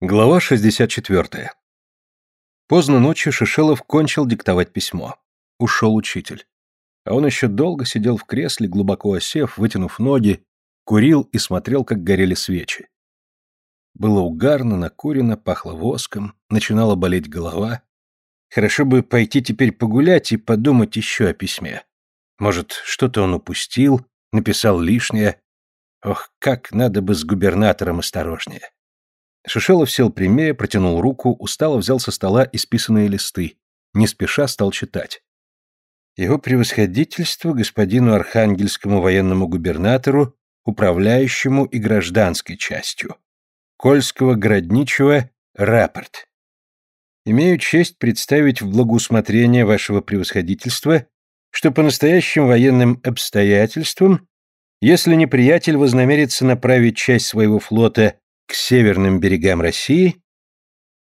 Глава 64. Поздно ночью Шишелов кончил диктовать письмо. Ушел учитель. А он еще долго сидел в кресле, глубоко осев, вытянув ноги, курил и смотрел, как горели свечи. Было угарно, накурено, пахло воском, начинала болеть голова. Хорошо бы пойти теперь погулять и подумать еще о письме. Может, что-то он упустил, написал лишнее. Ох, как надо бы с губернатором осторожнее. Шишелов сел прямее, протянул руку, устало взял со стола исписанные листы. Не спеша стал читать. Его превосходительство господину архангельскому военному губернатору, управляющему и гражданской частью. Кольского городничего рапорт. Имею честь представить в благоусмотрение вашего превосходительства, что по настоящим военным обстоятельствам, если неприятель вознамерится направить часть своего флота к северным берегам России,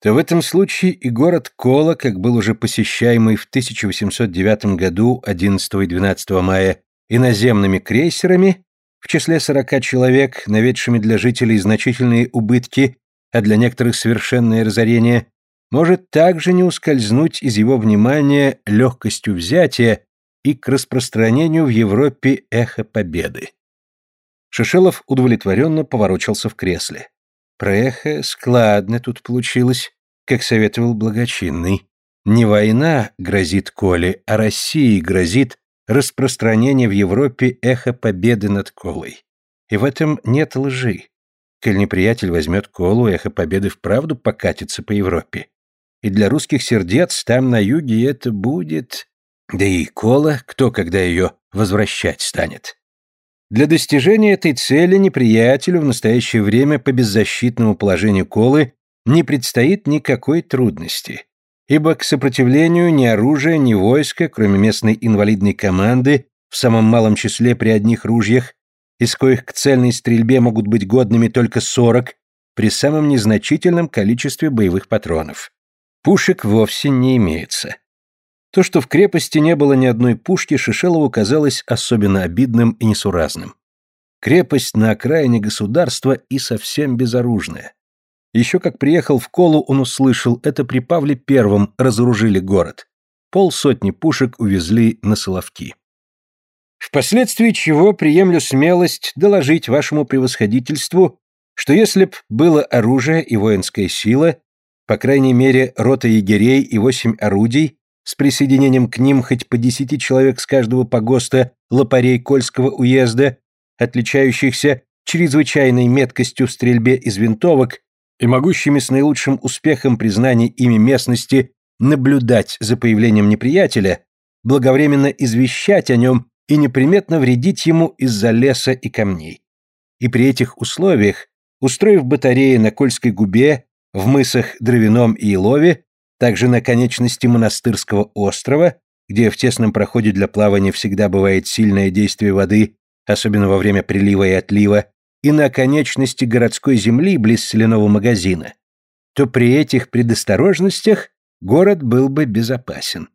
то в этом случае и город Кола, как был уже посещаемый в 1809 году 11 и 12 мая иноземными крейсерами, в числе 40 человек, наведшими для жителей значительные убытки, а для некоторых совершенное разорение, может также не ускользнуть из его внимания легкостью взятия и к распространению в Европе эхо победы. Шишелов удовлетворенно поворочился в кресле. Преха складно тут получилось, как советовал благочинный. Не война грозит Коле, а России грозит распространение в Европе эхо победы над Колой. И в этом нет лжи. Коль неприятель возьмет Колу, эхо победы вправду покатится по Европе. И для русских сердец там на юге это будет... Да и Кола, кто когда ее возвращать станет? Для достижения этой цели неприятелю в настоящее время по беззащитному положению Колы не предстоит никакой трудности, ибо к сопротивлению ни оружия, ни войска, кроме местной инвалидной команды, в самом малом числе при одних ружьях, из коих к цельной стрельбе могут быть годными только 40, при самом незначительном количестве боевых патронов. Пушек вовсе не имеется. То, что в крепости не было ни одной пушки, Шишелову казалось особенно обидным и несуразным. Крепость на окраине государства и совсем безоружная. Еще как приехал в Колу, он услышал, это при Павле Первом разоружили город. Полсотни пушек увезли на Соловки. Впоследствии чего приемлю смелость доложить вашему превосходительству, что если б было оружие и воинская сила, по крайней мере, рота егерей и восемь орудий, с присоединением к ним хоть по десяти человек с каждого погоста лопарей Кольского уезда, отличающихся чрезвычайной меткостью в стрельбе из винтовок и могущими с наилучшим успехом признания ими местности наблюдать за появлением неприятеля, благовременно извещать о нем и неприметно вредить ему из-за леса и камней. И при этих условиях, устроив батареи на Кольской губе, в мысах Дровяном и Илове, также на конечности монастырского острова, где в тесном проходе для плавания всегда бывает сильное действие воды, особенно во время прилива и отлива, и на конечности городской земли близ соляного магазина, то при этих предосторожностях город был бы безопасен.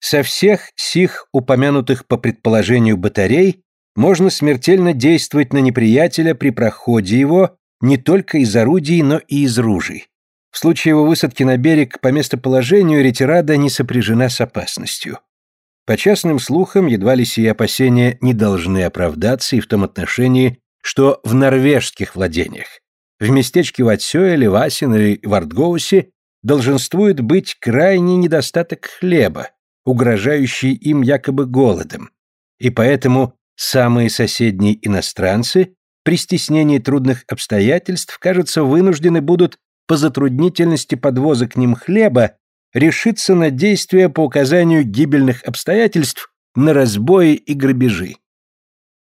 Со всех сих упомянутых по предположению батарей можно смертельно действовать на неприятеля при проходе его не только из орудий, но и из ружей. В случае его высадки на берег по местоположению ретирада не сопряжена с опасностью. По частным слухам, едва ли сие опасения не должны оправдаться и в том отношении, что в норвежских владениях, в местечке Ватсё или Васин или Вартгоусе долженствует быть крайний недостаток хлеба, угрожающий им якобы голодом, и поэтому самые соседние иностранцы при стеснении трудных обстоятельств, кажется, вынуждены будут по затруднительности подвоза к ним хлеба решиться на действия по указанию гибельных обстоятельств на разбои и грабежи.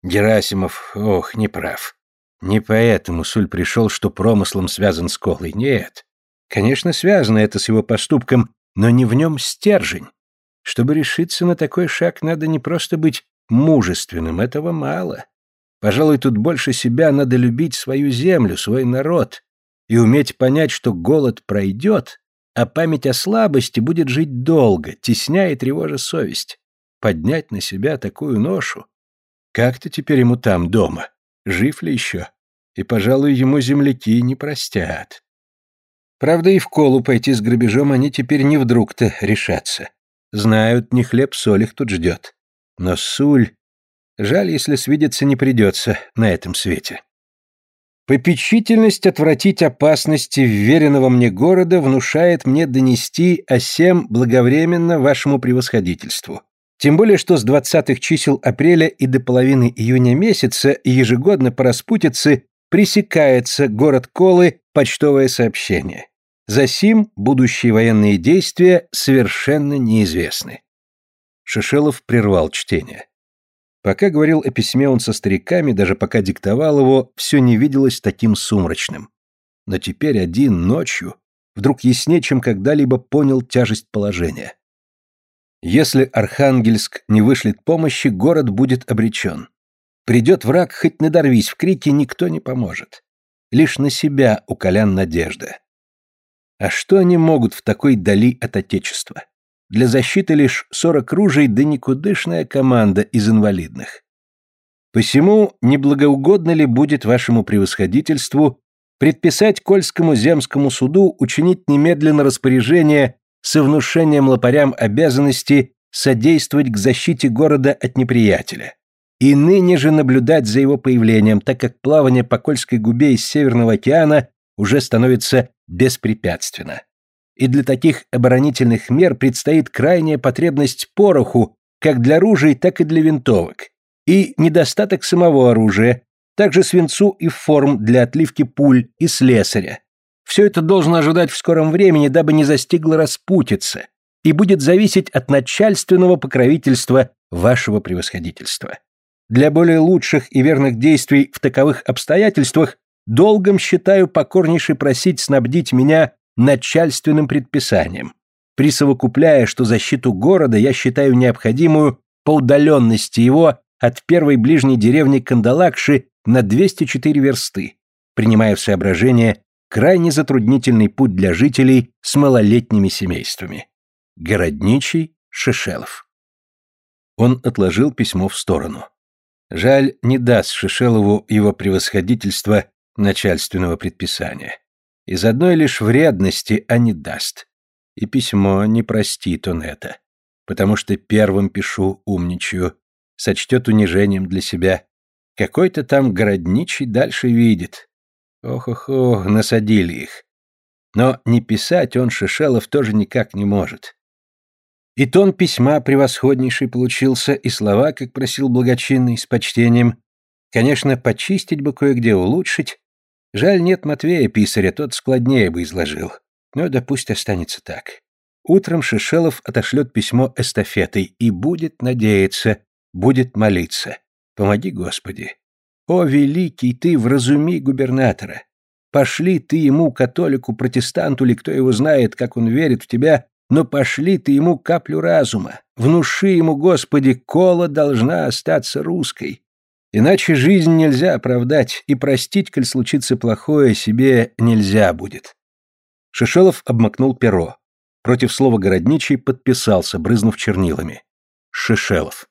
Герасимов, ох, не прав. Не поэтому Суль пришел, что промыслом связан с Колой. Нет. Конечно, связано это с его поступком, но не в нем стержень. Чтобы решиться на такой шаг, надо не просто быть мужественным, этого мало. Пожалуй, тут больше себя надо любить свою землю, свой народ, и уметь понять, что голод пройдет, а память о слабости будет жить долго, тесняя и тревожа совесть. Поднять на себя такую ношу. Как-то теперь ему там, дома. Жив ли еще? И, пожалуй, ему земляки не простят. Правда, и в колу пойти с грабежом они теперь не вдруг-то решатся. Знают, не хлеб-соль их тут ждет. Но Суль... Жаль, если свидеться не придется на этом свете. Попечительность отвратить опасности вверенного мне города внушает мне донести о сем благовременно вашему превосходительству. Тем более, что с двадцатых чисел апреля и до половины июня месяца ежегодно по распутице пресекается город Колы почтовое сообщение. За сим будущие военные действия совершенно неизвестны. Шишелов прервал чтение. Пока говорил о письме он со стариками, даже пока диктовал его, все не виделось таким сумрачным. Но теперь один, ночью, вдруг яснее, чем когда-либо понял тяжесть положения. Если Архангельск не вышлет помощи, город будет обречен. Придет враг, хоть надорвись в крике, никто не поможет. Лишь на себя у Колян надежда. А что они могут в такой дали от Отечества? Для защиты лишь сорок ружей да никудышная команда из инвалидных. Посему, неблагоугодно ли будет вашему превосходительству предписать Кольскому земскому суду учинить немедленно распоряжение со внушением лопарям обязанности содействовать к защите города от неприятеля, и ныне же наблюдать за его появлением, так как плавание по Кольской губе из Северного океана уже становится беспрепятственно и для таких оборонительных мер предстоит крайняя потребность пороху, как для ружей, так и для винтовок, и недостаток самого оружия, также свинцу и форм для отливки пуль и слесаря. Все это должно ожидать в скором времени, дабы не застигло распутиться, и будет зависеть от начальственного покровительства вашего превосходительства. Для более лучших и верных действий в таковых обстоятельствах долгом считаю покорнейше просить снабдить меня начальственным предписанием, присовокупляя, что защиту города я считаю необходимую по удаленности его от первой ближней деревни Кандалакши на 204 версты, принимая в соображение крайне затруднительный путь для жителей с малолетними семействами. Городничий Шишелов. Он отложил письмо в сторону. Жаль, не даст Шишелову его превосходительство начальственного предписания. Из одной лишь вредности, а не даст. И письмо не простит он это. Потому что первым пишу, умничаю, сочтет унижением для себя. Какой-то там городничий дальше видит. Ох-ох-ох, насадили их. Но не писать он Шишелов тоже никак не может. И тон письма превосходнейший получился, и слова, как просил благочинный, с почтением. Конечно, почистить бы кое-где, улучшить, Жаль, нет Матвея Писаря, тот складнее бы изложил. Но да пусть останется так. Утром Шишелов отошлет письмо эстафетой и будет надеяться, будет молиться. Помоги, Господи. О, великий ты, вразуми губернатора. Пошли ты ему, католику, протестанту ли, кто его знает, как он верит в тебя, но пошли ты ему каплю разума. Внуши ему, Господи, кола должна остаться русской. Иначе жизнь нельзя оправдать, и простить, коль случится плохое, себе нельзя будет. Шишелов обмакнул перо. Против слова «городничий» подписался, брызнув чернилами. Шишелов.